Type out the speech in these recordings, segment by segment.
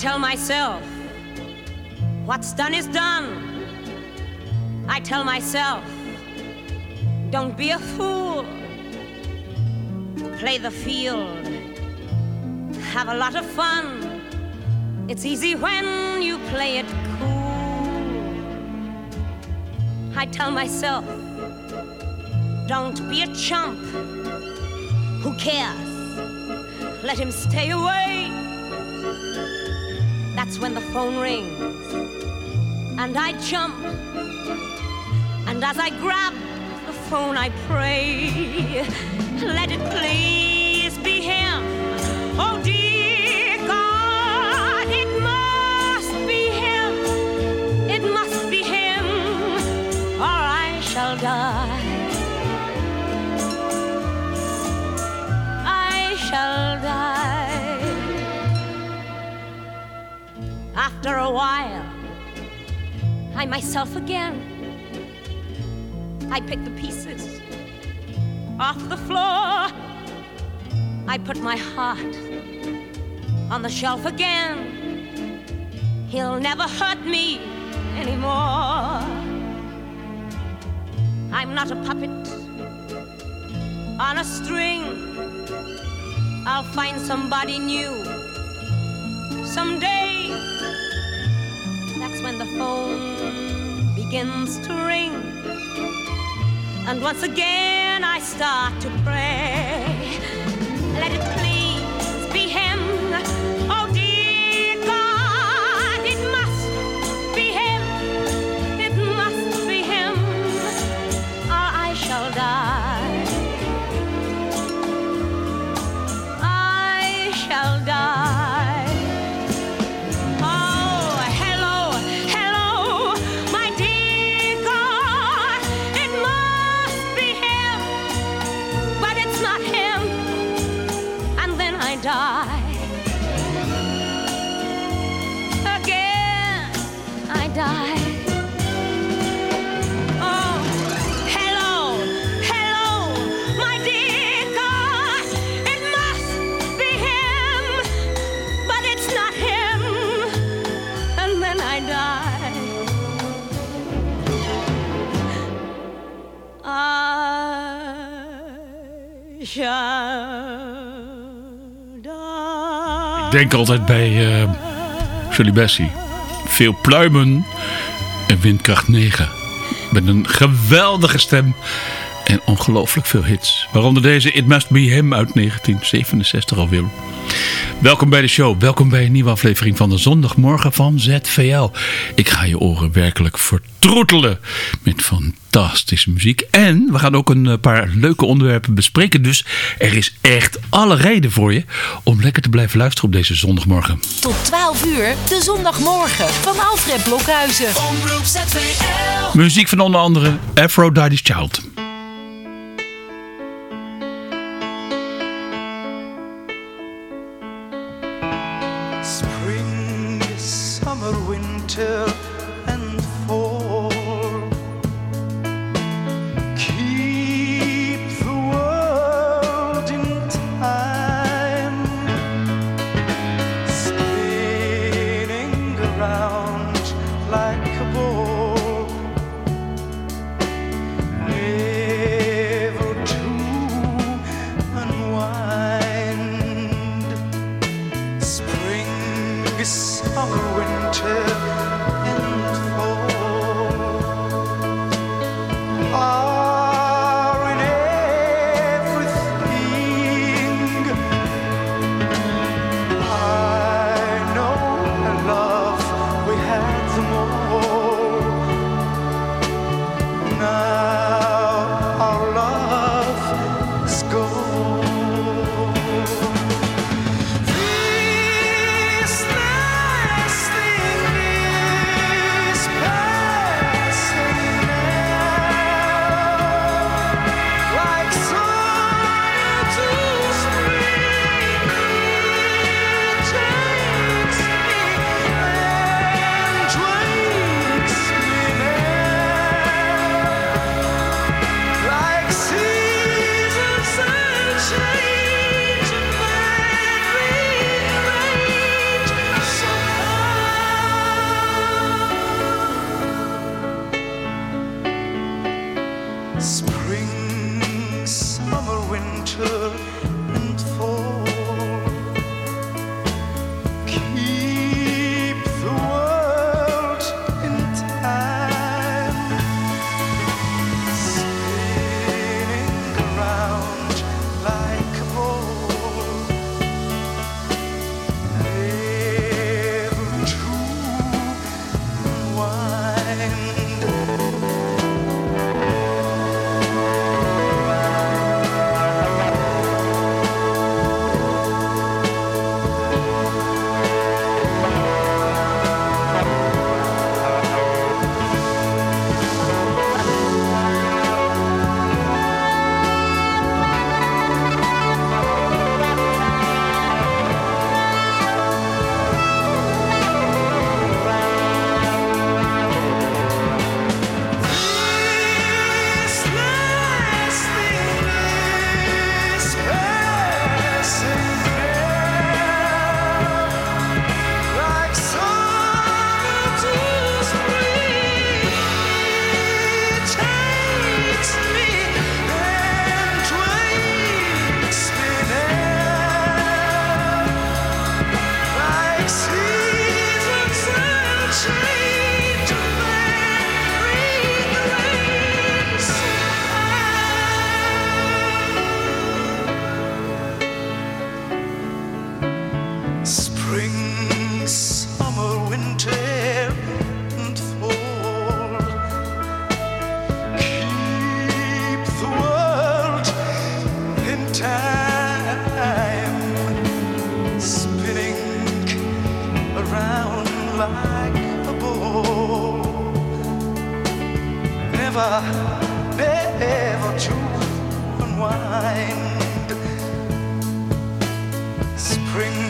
tell myself, what's done is done. I tell myself, don't be a fool. Play the field. Have a lot of fun. It's easy when you play it cool. I tell myself, don't be a chump. Who cares? Let him stay away. That's when the phone rings. And I jump. And as I grab the phone, I pray. Let it please After a while, I myself again. I pick the pieces off the floor. I put my heart on the shelf again. He'll never hurt me anymore. I'm not a puppet on a string. I'll find somebody new someday. Phone begins to ring. And once again I start to pray. Let it denk altijd bij eh Shirley Bassey. Veel pluimen en windkracht 9. Met een geweldige stem en ongelooflijk veel hits. Waaronder deze It Must Be Him uit 1967 alweer. Welkom bij de show. Welkom bij een nieuwe aflevering van de zondagmorgen van ZVL. Ik ga je oren werkelijk vertroetelen met fantastische muziek. En we gaan ook een eh, paar leuke onderwerpen bespreken. Dus er is echt alle reden voor je om lekker te blijven luisteren op deze zondagmorgen. Tot 12 uur, de zondagmorgen van Alfred Blokhuizen. Omroep ZVL. Muziek van onder andere Aphrodite's Child. Spring, summer, winter, mind. Spring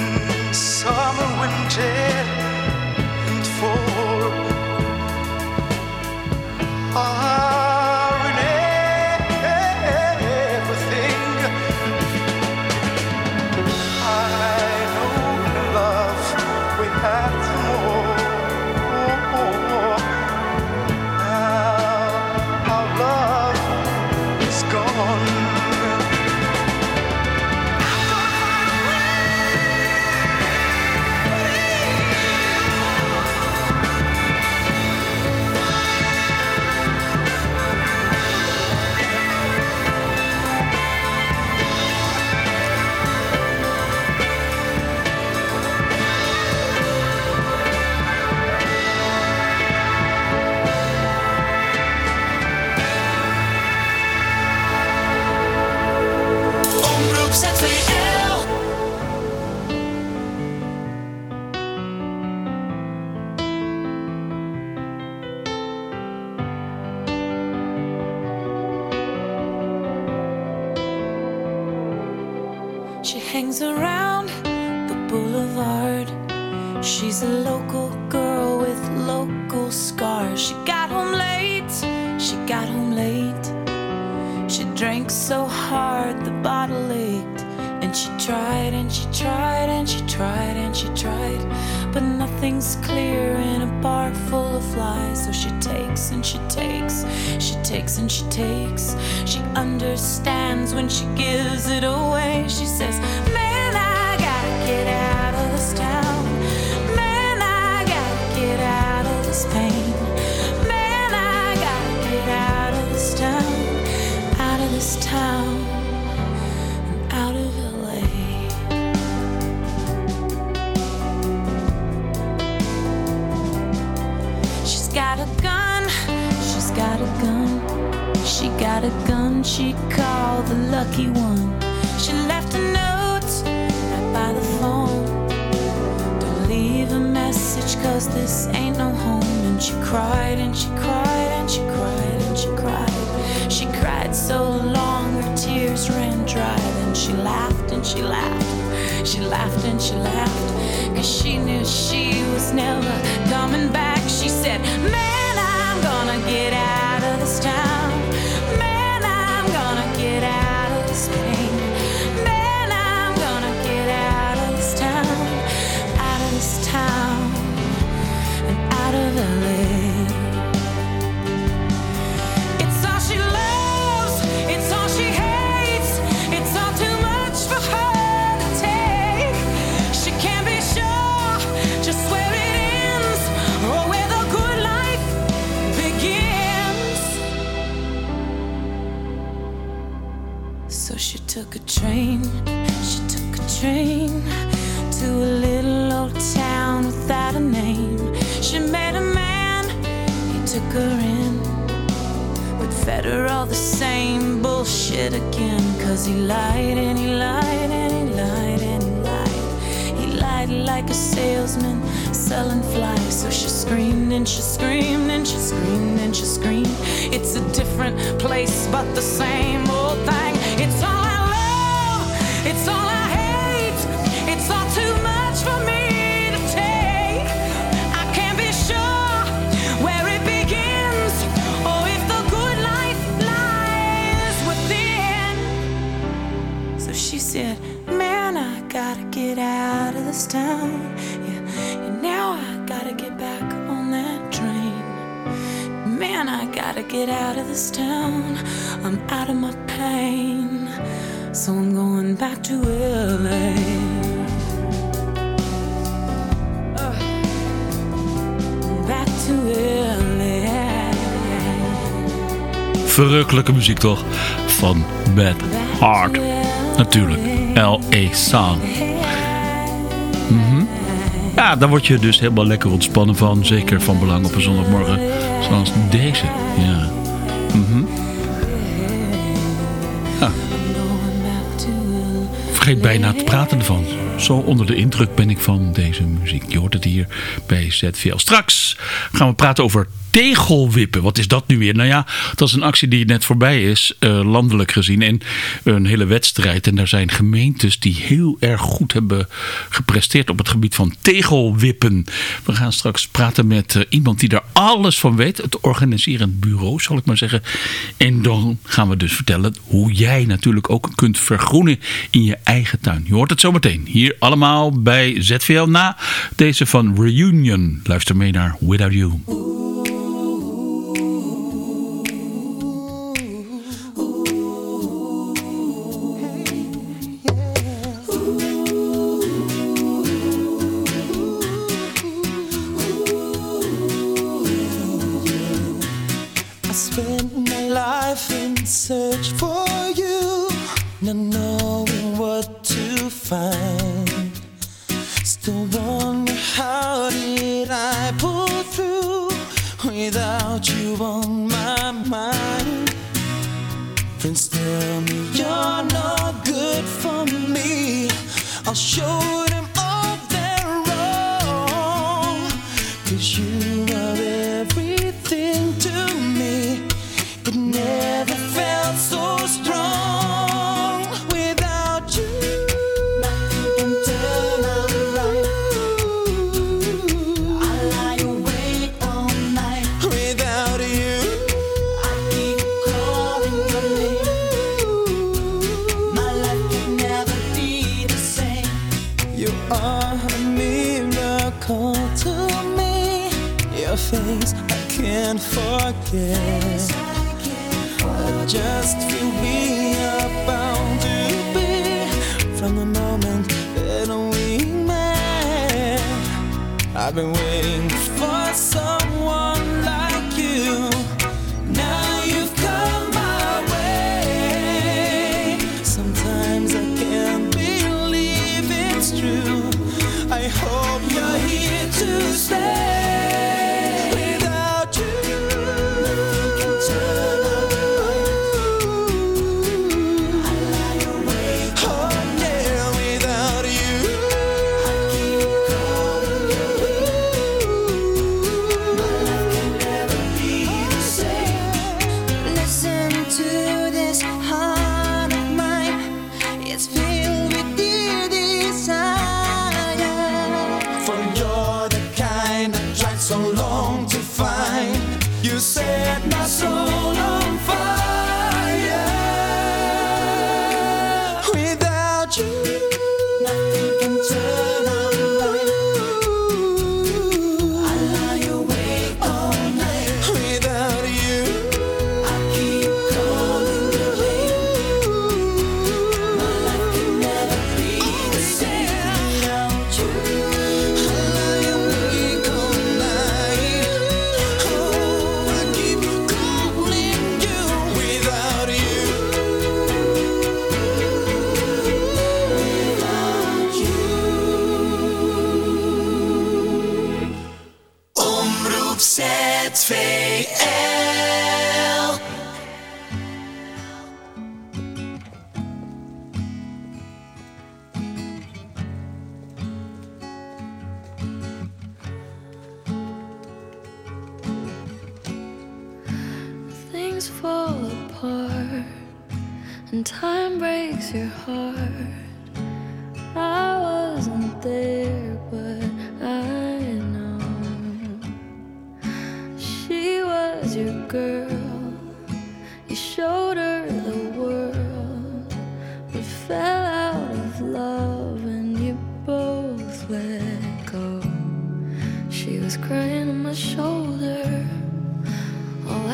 lucky one. Different place, but the same old thing. It's all I love, it's all I hate, it's all too much for me to take. I can't be sure where it begins or if the good life lies within. So she said, Man, I gotta get out of this town. Gotta get out of this town. I'm out of my pain. So I'm going back to LA. Uh, back to LA. Verrukkelijke muziek toch? Van Bad Heart. Natuurlijk, L.A. Sound. Mhm. Ja, daar word je dus helemaal lekker ontspannen van. Zeker van belang op een zondagmorgen zoals deze. Ja. Mhm. Ja. Vergeet bijna te praten ervan. Zo onder de indruk ben ik van deze muziek. Je hoort het hier bij ZVL. Straks gaan we praten over tegelwippen. Wat is dat nu weer? Nou ja, dat is een actie die net voorbij is, eh, landelijk gezien. En een hele wedstrijd. En daar zijn gemeentes die heel erg goed hebben gepresteerd op het gebied van tegelwippen. We gaan straks praten met eh, iemand die daar alles van weet. Het organiserend bureau, zal ik maar zeggen. En dan gaan we dus vertellen hoe jij natuurlijk ook kunt vergroenen in je eigen tuin. Je hoort het zometeen. Hier allemaal bij ZVL na deze van Reunion. Luister mee naar Without You.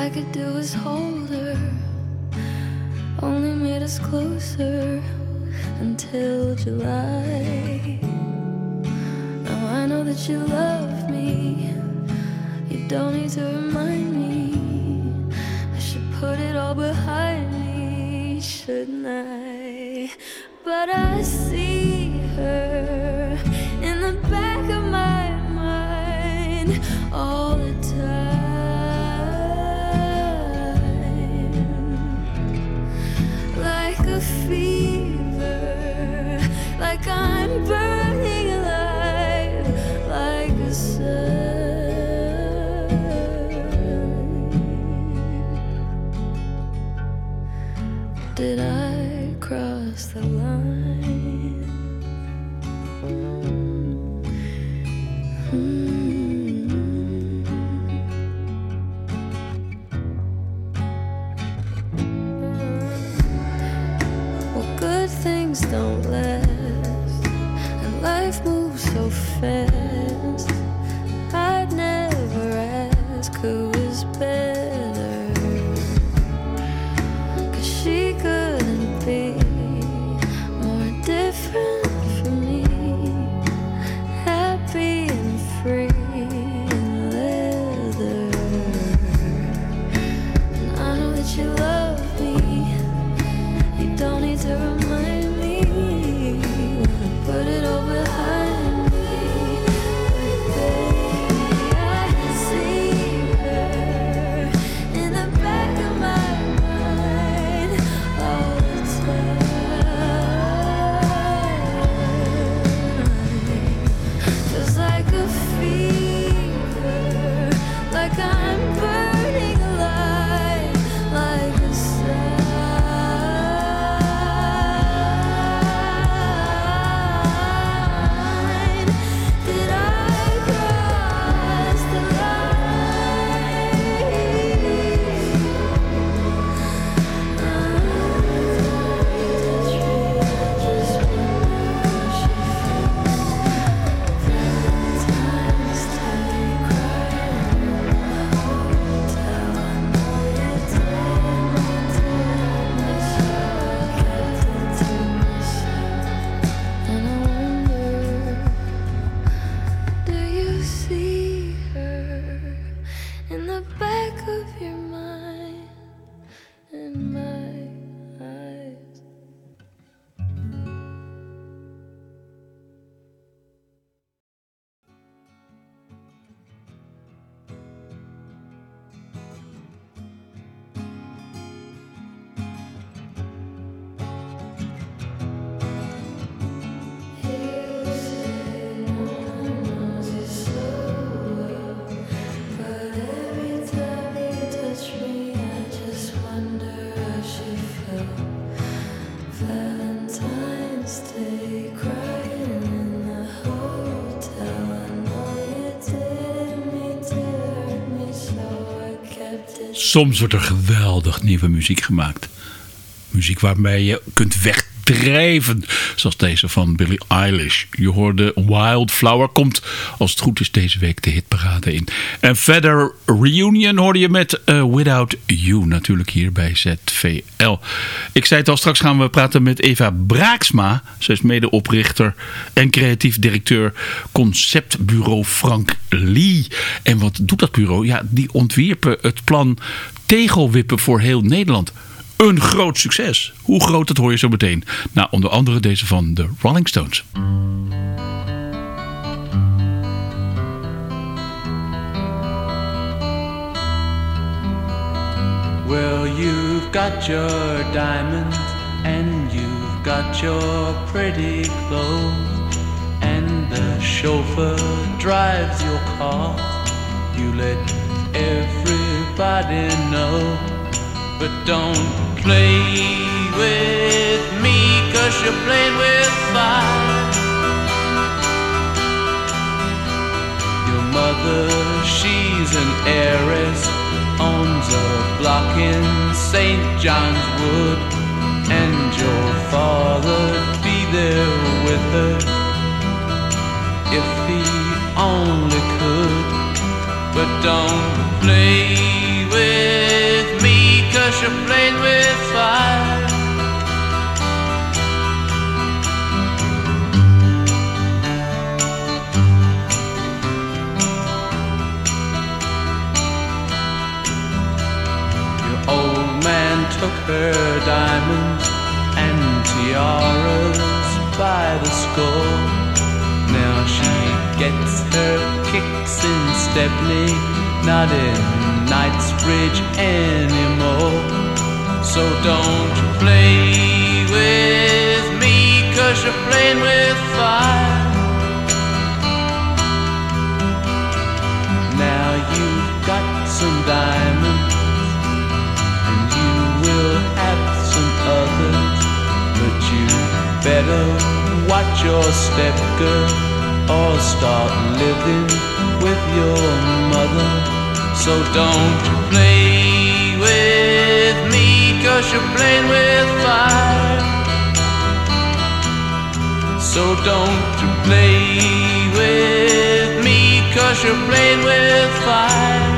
I could do was hold her. Only made us closer until July. Now I know that you love me. You don't need to remind me. I should put it all behind me, shouldn't I? But I see her in the back of my mind all baby. Soms wordt er geweldig nieuwe muziek gemaakt. Muziek waarmee je kunt wegdrijven. Zoals deze van Billie Eilish. Je hoorde Wildflower. Komt als het goed is deze week de hitparade in. En verder Reunion hoorde je met eh, Without You. Natuurlijk hier bij ZVL. Ik zei het al, straks gaan we praten met Eva Braaksma. Ze is medeoprichter en creatief directeur conceptbureau Frank Lee. En wat doet dat bureau? Ja, die ontwierpen het plan tegelwippen voor heel Nederland. Een groot succes. Hoe groot, dat hoor je zo meteen. Nou, onder andere deze van de Rolling Stones. Well, you've got your diamonds and you've got your pretty clothes, and the chauffeur drives your car. You let everybody know don't play with me, cause you're playing with fire. Your mother, she's an heiress, owns a block in St. John's Wood, and your father'd be there with her if he only could. But don't play with cause you're playing with fire. Your old man took her diamonds and tiaras by the score. Now she gets her kicks in Stepney, not in Knightsbridge anymore. So don't you play with me, cause you're playing with fire. Now you've got some diamonds, and you will have some others, but you better watch your step, girl, or start living with your mother. So don't you play you're playing with fire. So don't you play with me, cause you're playing with fire.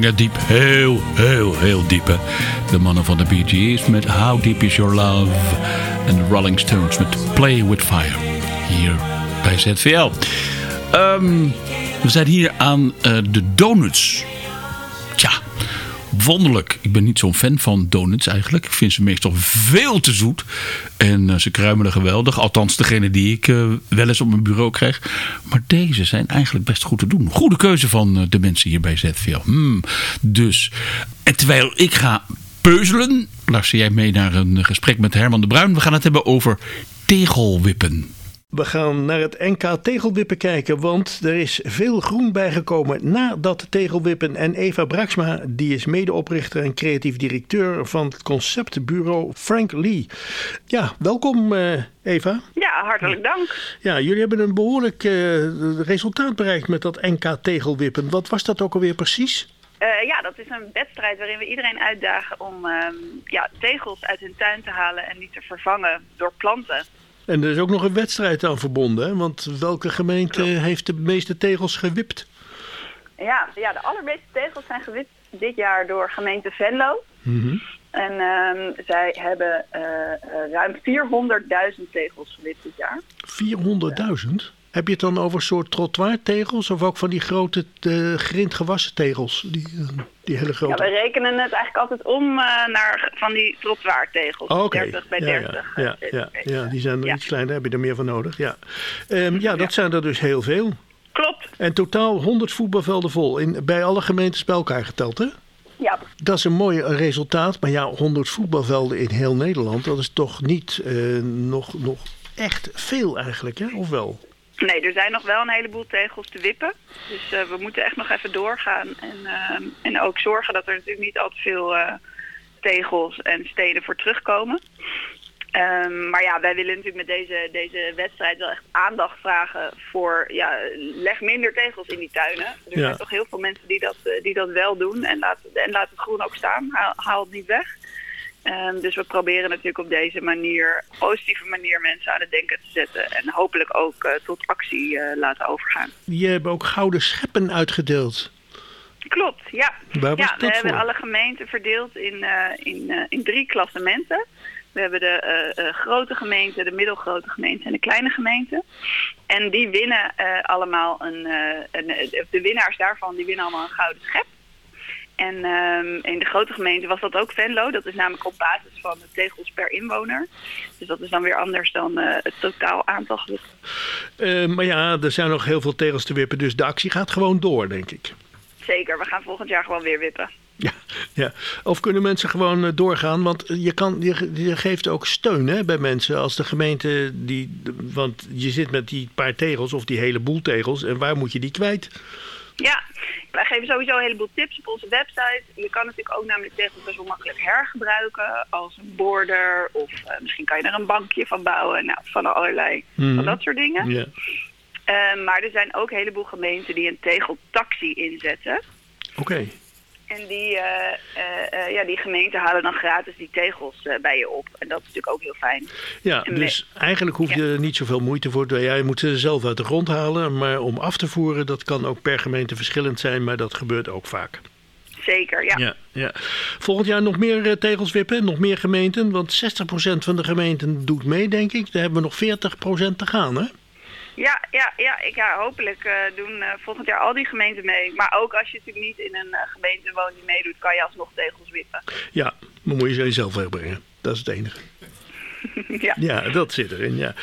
Diep. Heel, heel, heel diep. Hè? De mannen van de Bee met How Deep Is Your Love. En de Rolling Stones met Play With Fire. Hier bij ZVL. Ehm, we zijn hier aan eh, de donuts. Wonderlijk. Ik ben niet zo'n fan van donuts eigenlijk. Ik vind ze meestal veel te zoet. En eh, ze kruimelen geweldig. Althans, degene die ik eh, wel eens op mijn bureau krijg. Maar deze zijn eigenlijk best goed te doen. Goede keuze van eh, de mensen hier bij ZVL. Hmm, dus, terwijl ik ga peuzelen... luister jij mee naar een gesprek met Herman de Bruin. We gaan het hebben over tegelwippen. We gaan naar het NK tegelwippen kijken, want er is veel groen bijgekomen na dat tegelwippen. En Eva Braksma, die is medeoprichter en creatief directeur van het conceptbureau Frank Lee. Ja, welkom eh, Eva. Ja, hartelijk dank. Ja, jullie hebben een behoorlijk eh, resultaat bereikt met dat NK tegelwippen. Wat was dat ook alweer precies? Eh, ja, dat is een wedstrijd waarin we iedereen uitdagen om ehm, ja, tegels uit hun tuin te halen en die te vervangen door planten. En er is ook nog een wedstrijd aan verbonden, hè? want welke gemeente heeft de meeste tegels gewipt? Ja, ja, de allermeeste tegels zijn gewipt dit jaar door gemeente Venlo. En ehm, zij hebben eh, eh, ruim 400.000 tegels gewipt dit jaar. 400.000? Heb je het dan over soort trottoirtegels of ook van die grote uh, grindgewassen tegels? Die, eh, die hele Ja, grote. we rekenen het eigenlijk altijd om eh, naar van die trottoirtegels. Oh, Oké. 30 bij Ja, 30. Ja, ja, eh, ja, ja, die zijn er Ja. iets kleiner, heb je er meer van nodig. Ja, Ehm, ja dat zijn er dus heel veel. Klopt. En totaal 100 voetbalvelden vol, in, bij alle gemeentes bij elkaar geteld, hè? Ja, Dat is een mooi resultaat, maar ja, 100 voetbalvelden in heel Nederland, dat is toch niet eh, nog, nog echt veel eigenlijk, hè? Of wel? Nee, er zijn nog wel een heleboel tegels te wippen. Dus eh, we moeten echt nog even doorgaan. En, ehm, en ook zorgen dat er natuurlijk niet al te veel eh, tegels en stenen voor terugkomen. Ehm, maar ja, wij willen natuurlijk met deze, deze wedstrijd wel echt aandacht vragen voor... Ja, leg minder tegels in die tuinen. Er Ja. zijn toch heel veel mensen die dat, eh, die dat wel doen. En laat, en laat het groen ook staan. Haal, haal het niet weg. Ehm, dus we proberen natuurlijk op deze manier, positieve manier, mensen aan het denken te zetten. En hopelijk ook eh, tot actie eh, laten overgaan. Je hebt ook gouden scheppen uitgedeeld. Klopt, ja. Waar was ja, we hebben alle gemeenten verdeeld in, eh, in, in drie klassementen. We hebben de grote gemeente, de middelgrote gemeente en de kleine gemeente. En die winnen allemaal een, een, de winnaars daarvan die winnen allemaal een gouden schep. En ehm, in de grote gemeente was dat ook Venlo. Dat is namelijk op basis van de tegels per inwoner. Dus dat is dan weer anders dan eh, het totaal aantal. Eh, maar ja, er zijn nog heel veel tegels te wippen, dus de actie gaat gewoon door, denk ik. Zeker, we gaan volgend jaar gewoon weer wippen. Ja, ja. Of kunnen mensen gewoon eh, doorgaan? Want je, kan, je, je geeft ook steun hè, bij mensen als de gemeente die. Want je zit met die paar tegels of die hele boel tegels. En waar moet je die kwijt? Ja, wij geven sowieso een heleboel tips op onze website. Je kan natuurlijk ook namelijk tegels best wel makkelijk hergebruiken als een border. Of eh, misschien kan je er een bankje van bouwen. Nou, van allerlei van dat soort dingen. Eh, maar er zijn ook een heleboel gemeenten die een tegeltaxi inzetten. Oké. En die, eh, eh, eh, ja, die gemeenten halen dan gratis die tegels bij je op. En dat is natuurlijk ook heel fijn. Ja, dus eigenlijk hoef je er niet zoveel moeite voor te doen. Ja, je moet ze zelf uit de grond halen. Maar om af te voeren, dat kan ook per gemeente verschillend zijn. Maar dat gebeurt ook vaak. Zeker, ja. Ja, ja. Volgend jaar nog meer tegels wippen, nog meer gemeenten. Want 60% van de gemeenten doet mee, denk ik. Daar hebben we nog 40% te gaan, hè? Ja, ja, ja, ik, ja hopelijk eh, doen eh, volgend jaar al die gemeenten mee. Maar ook als je natuurlijk niet in een eh, gemeente woont die meedoet, kan je alsnog tegels wippen. Ja, maar moet je ze zelf wegbrengen. Dat is het enige. ja. Ja, dat zit erin, ja.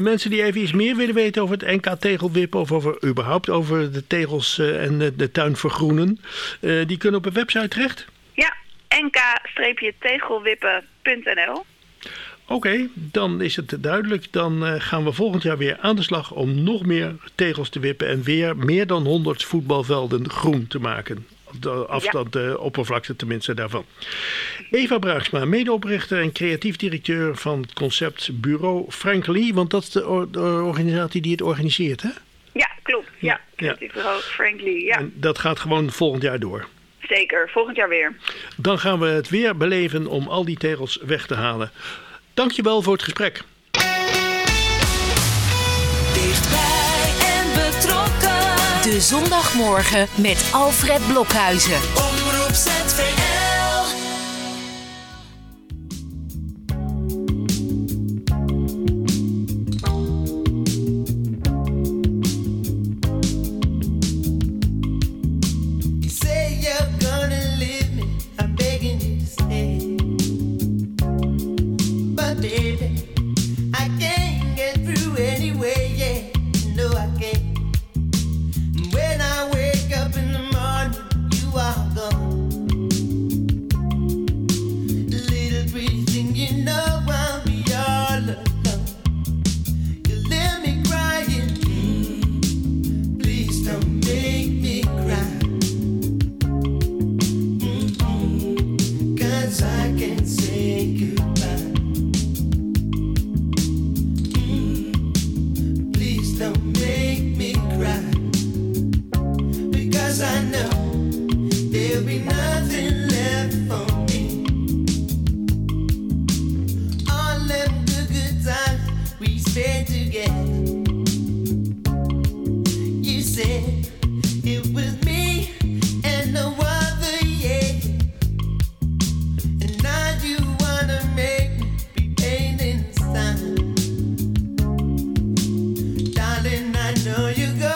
Mensen die even iets meer willen weten over het NK tegelwippen... of over, überhaupt over de tegels en de, de tuin vergroenen... die kunnen op een website terecht? Ja, nk-tegelwippen.nl. Oké, dan is het duidelijk. Dan eh, gaan we volgend jaar weer aan de slag om nog meer tegels te wippen en weer meer dan 100 voetbalvelden groen te maken. Afstand, de oppervlakte tenminste daarvan. Eva Bruiksma, medeoprichter en creatief directeur van het concept Bureau Frank Lee, want dat is de, organisatie die het organiseert, hè? Ja, klopt. Ja, ja. Bureau Frank Lee, ja. En dat gaat gewoon volgend jaar door. Zeker, volgend jaar weer. Dan gaan we het weer beleven om al die tegels weg te halen. Dankjewel voor het gesprek. Dichtbij en betrokken. De zondagmorgen met Alfred Blokhuizen. Omroep ZV. you go.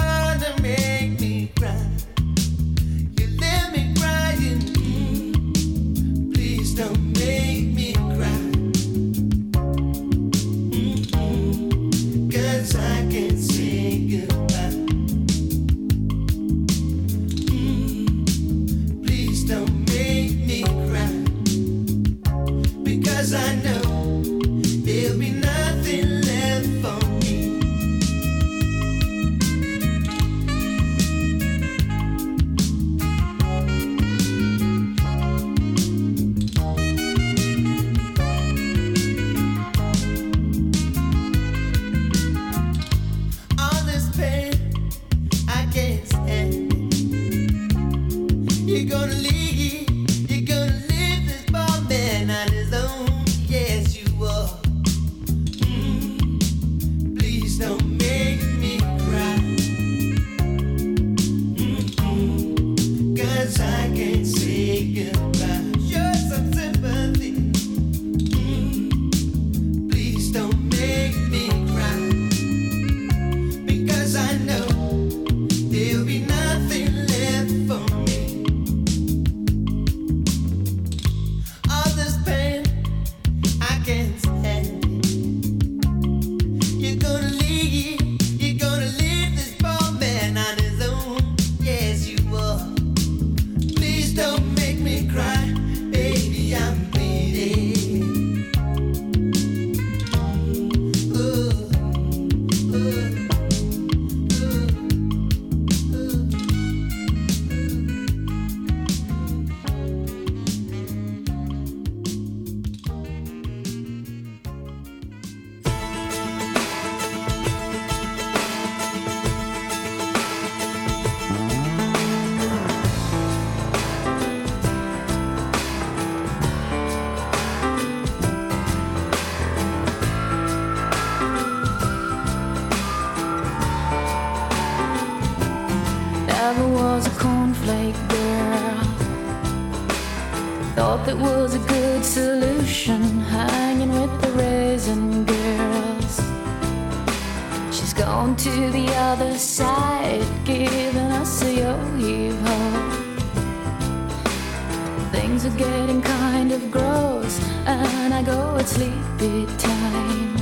sleepy time.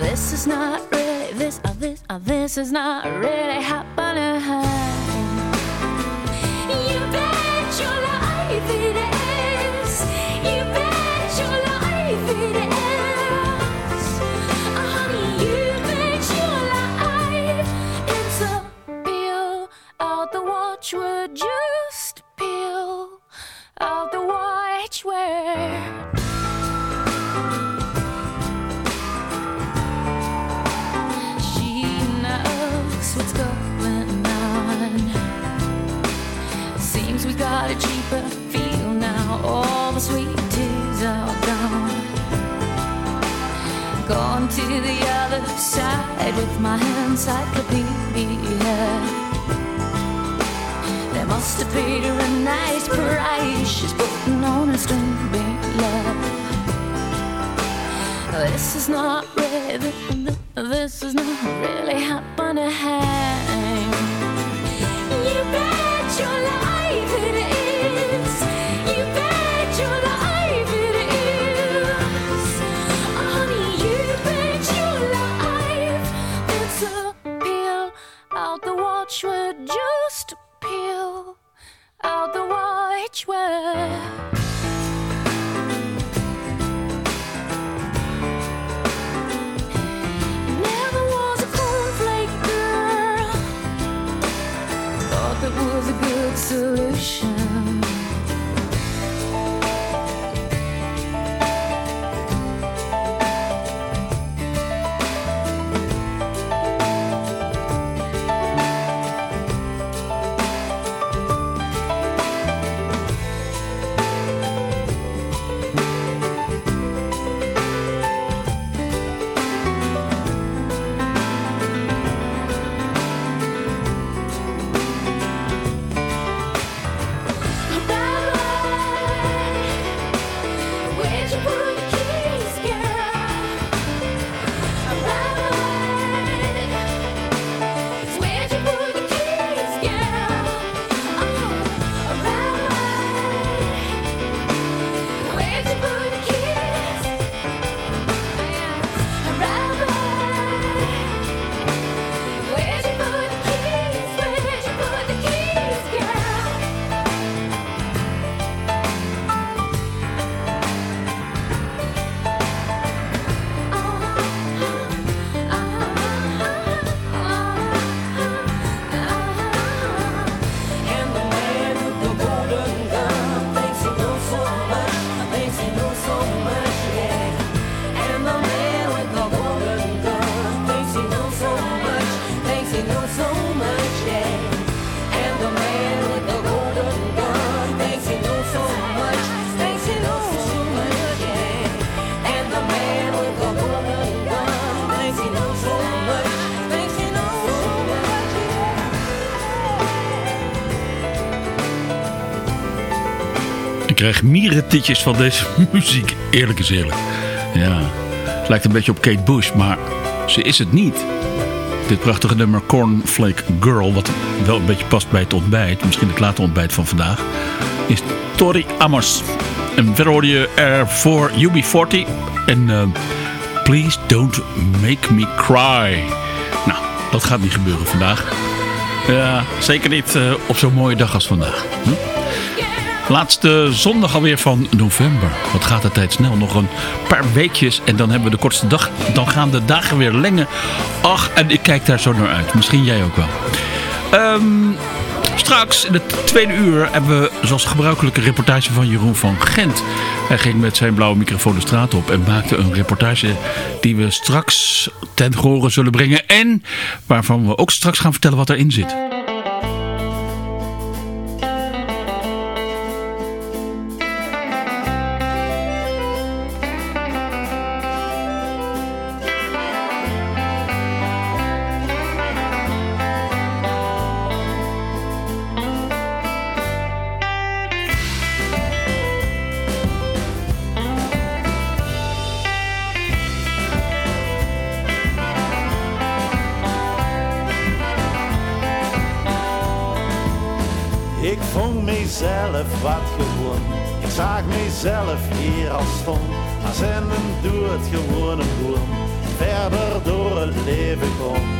This is not really, this, uh, this, uh, this is not really happening. This is not really, this is not really happening. Krijg mierentitjes van deze muziek. Eerlijk is eerlijk. Ja, het lijkt een beetje op Kate Bush, maar ze is het niet. Dit prachtige nummer Cornflake Girl, wat wel een beetje past bij het ontbijt, misschien het late ontbijt van vandaag, is Tori Amos. En verder hoorde je er voor UB40 en eh, Please Don't Make Me Cry. Nou, dat gaat niet gebeuren vandaag. Ja, zeker niet eh, op zo'n mooie dag als vandaag. Laatste zondag alweer van november. Wat gaat de tijd snel? Nog een paar weekjes en dan hebben we de kortste dag. Dan gaan de dagen weer lengen. Ach, en ik kijk daar zo naar uit. Misschien jij ook wel. Ehm, straks in het tweede uur hebben we zoals gebruikelijk een reportage van Jeroen van Gent. Hij ging met zijn blauwe microfoon de straat op en maakte een reportage die we straks ten gehore zullen brengen. En waarvan we ook straks gaan vertellen wat erin zit. Wat gewoon. Ik zag mezelf hier als stond. Als en doe het gewone boer. Verder door het leven kon.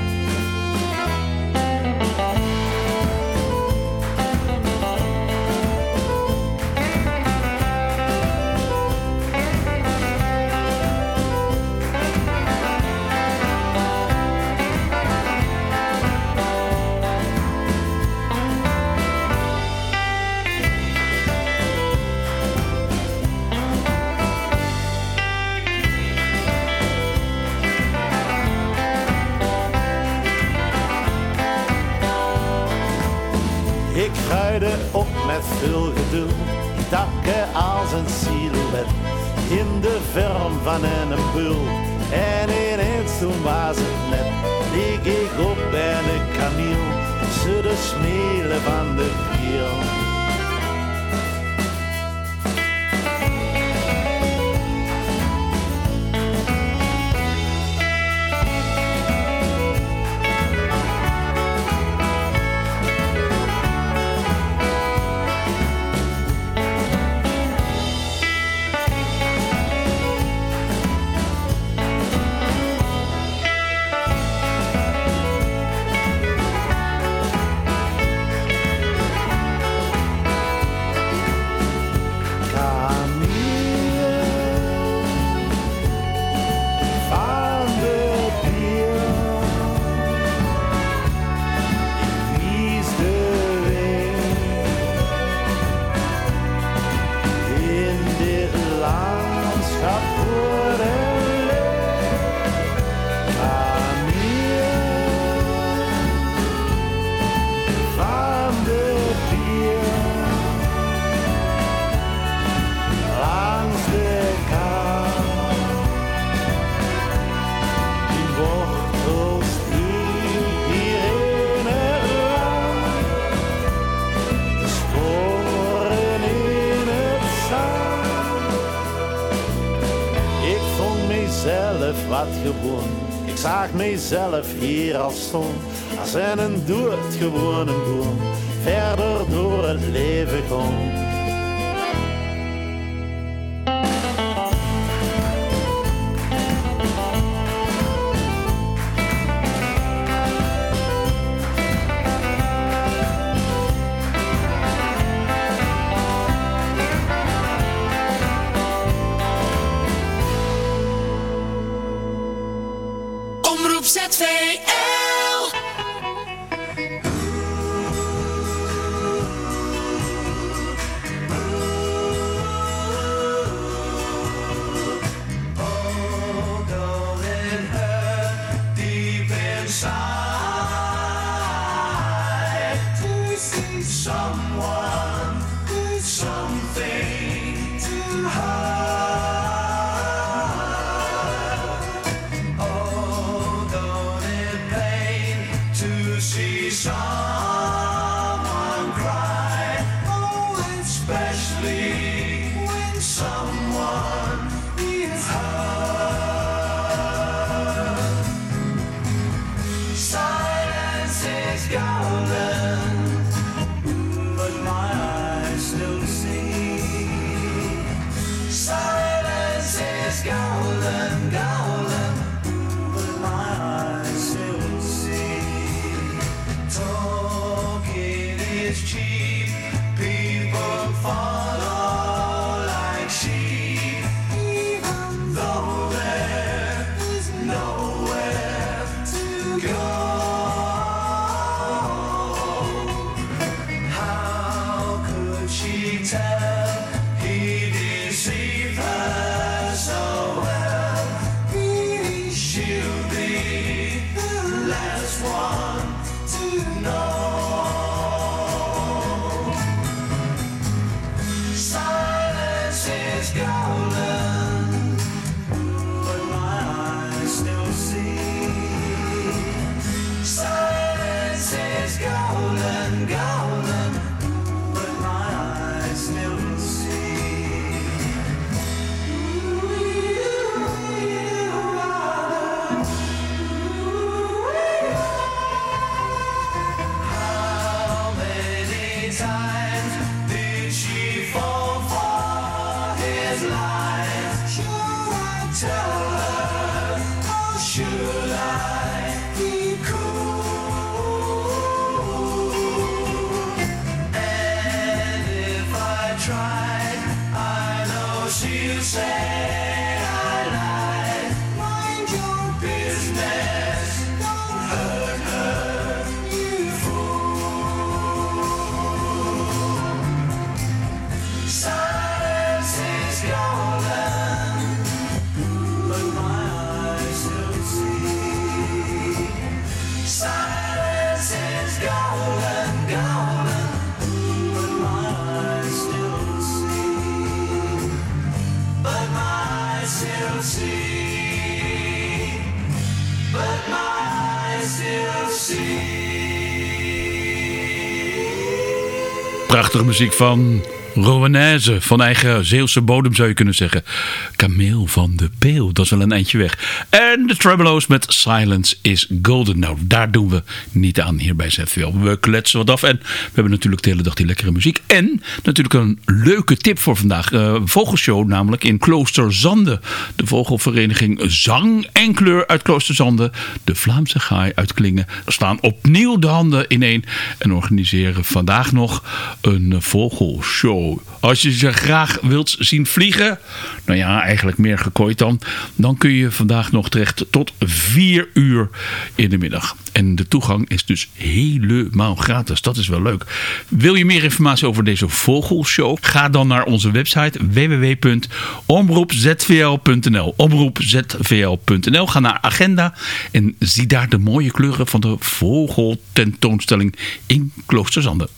zijn en doe het gewoon tried. I know she'll say. Prachtige muziek van Rowanese, van eigen Zeelse bodem zou je kunnen zeggen. Kameel van de Peel, dat is wel een eindje weg. En de Tremolo's met Silence is Golden. Nou, daar doen we niet aan hier bij ZVL. We kletsen wat af en we hebben natuurlijk de hele dag die lekkere muziek. En natuurlijk een leuke tip voor vandaag. Uh, vogelshow namelijk in Kloosterzande. De vogelvereniging Zang en Kleur uit Kloosterzande. De Vlaamse Gaai uit Klingen. Staan opnieuw de handen ineen en organiseren vandaag nog een vogelshow. Als je ze graag wilt zien vliegen, nou ja, eigenlijk meer gekooid dan, dan kun je vandaag nog terecht tot 4 uur in de middag. En de toegang is dus helemaal gratis. Dat is wel leuk. Wil je meer informatie over deze vogelshow? Ga dan naar onze website www.omroepzvl.nl Omroepzvl.nl Ga naar agenda en zie daar de mooie kleuren van de vogeltentoonstelling in Kloosterzande.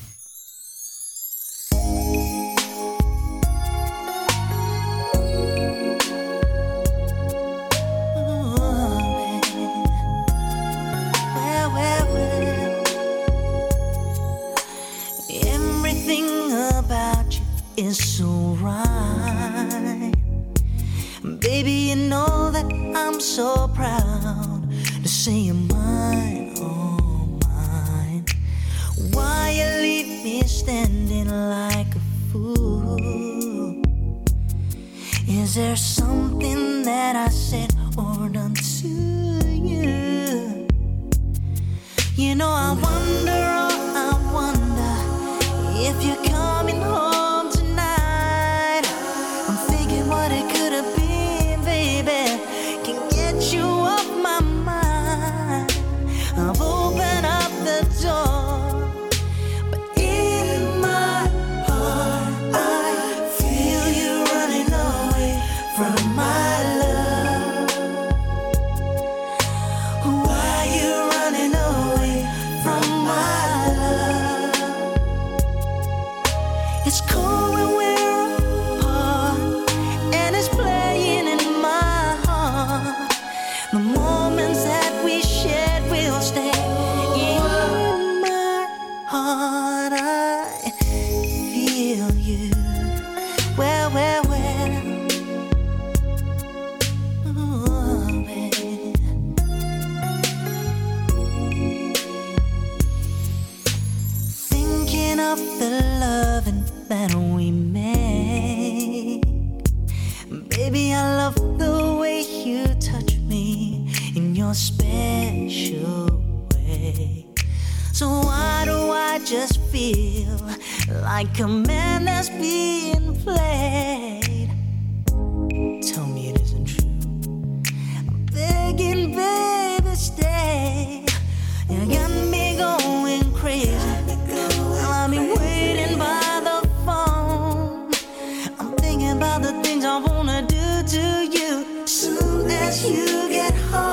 Like a man that's being played. Tell me it isn't true. I'm begging, baby, stay. You got me going crazy. While I'm waiting by the phone. I'm thinking about the things I wanna do to you. Soon as you get home,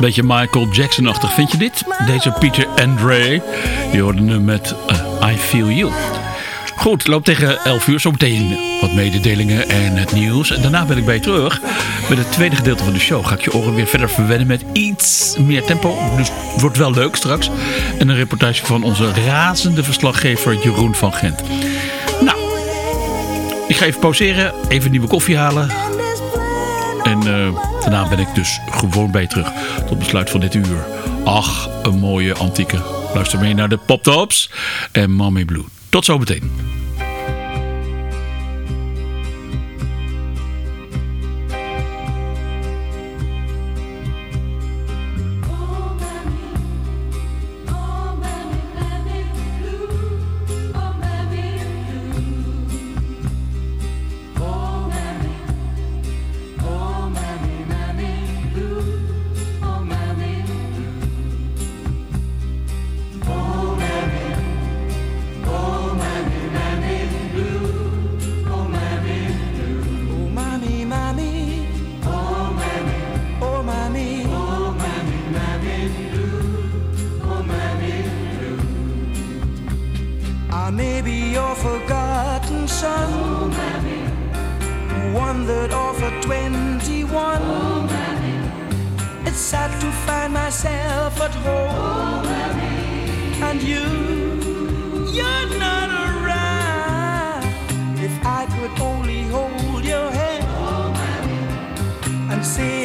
Beetje Michael Jackson-achtig. Vind je dit? Deze Peter Andre. Die hoorde hem met eh, I Feel You. Goed, loop tegen 11 uur. Zometeen wat mededelingen en het nieuws. En daarna ben ik bij je terug. Met het tweede gedeelte van de show ga ik je oren weer verder verwennen met iets meer tempo. Dus het wordt wel leuk straks. En een reportage van onze razende verslaggever Jeroen van Gent. Nou, ik ga even pauzeren. Even nieuwe koffie halen. En uh, daarna ben ik dus gewoon bij terug. Tot besluit van dit uur. Ach, een mooie antieke. Luister mee naar de Pop Tops en Mommy Blue. Tot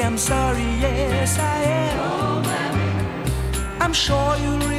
I'm sorry, yes I am. I'm sure you'll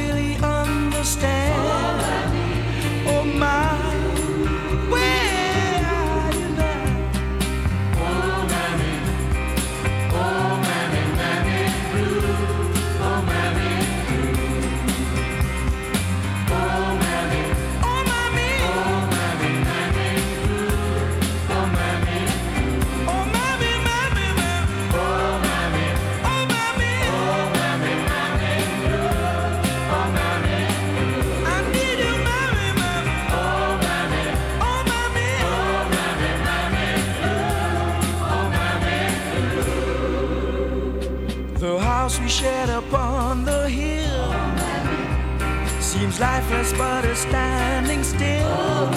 lifeless but is standing still.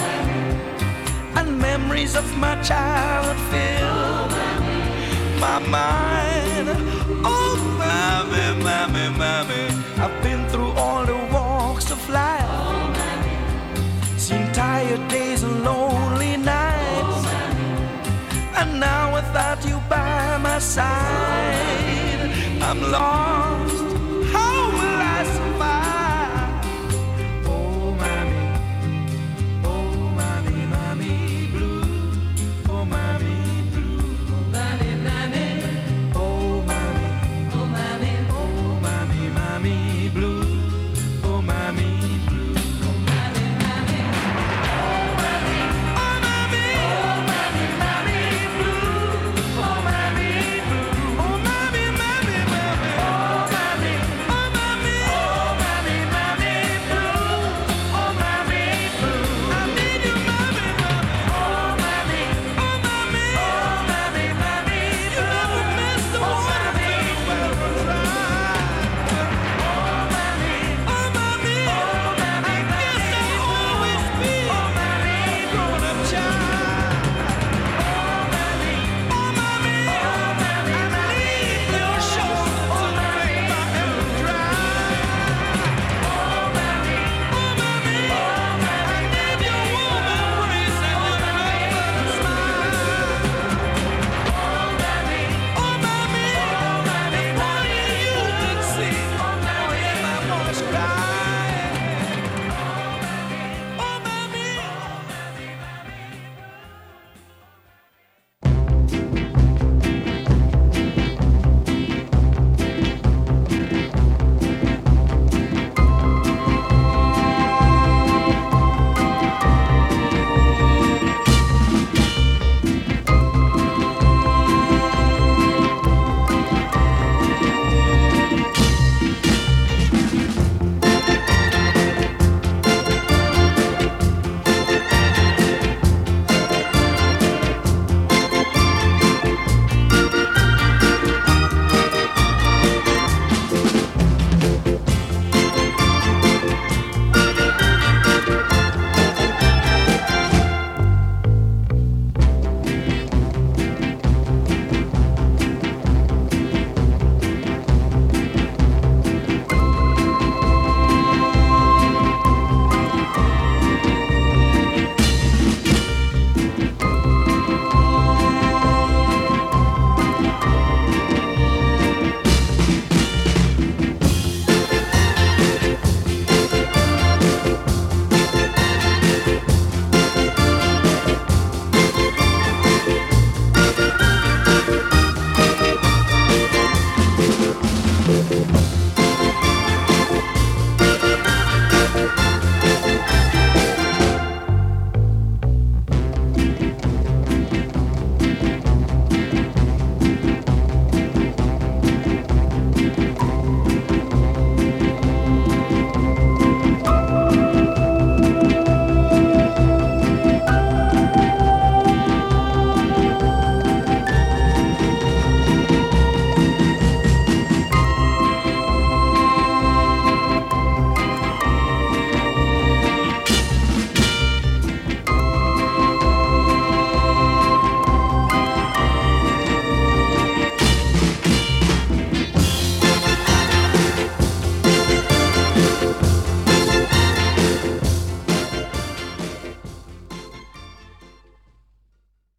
and memories of my childhood fill my mind. Oh, mommy, mommy, mommy. I've been through all the walks of life. Seen tired days and lonely nights. And now without you by my side, I'm lost